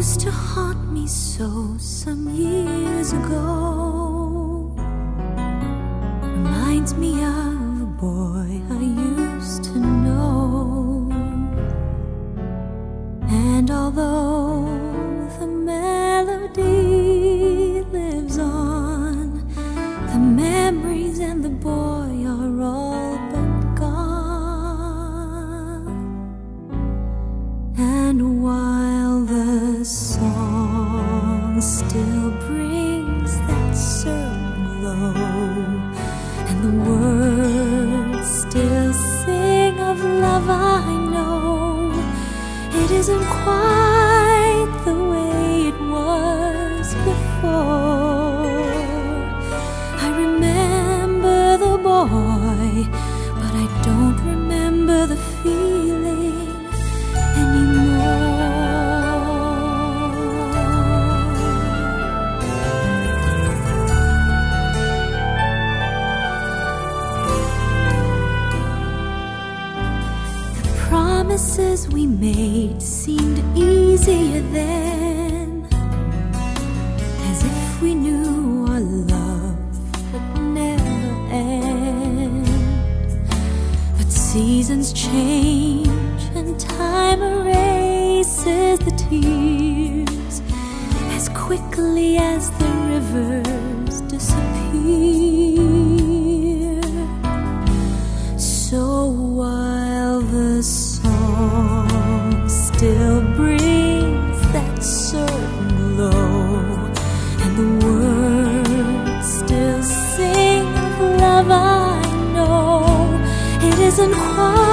used to haunt me so some years ago reminds me of a boy. The words still sing of love, I know it isn't quite the way it was before. Promises we made seemed easier then, as if we knew our love would never end. But seasons change and time erases the tears as quickly as the rivers disappear. So while the isn't quite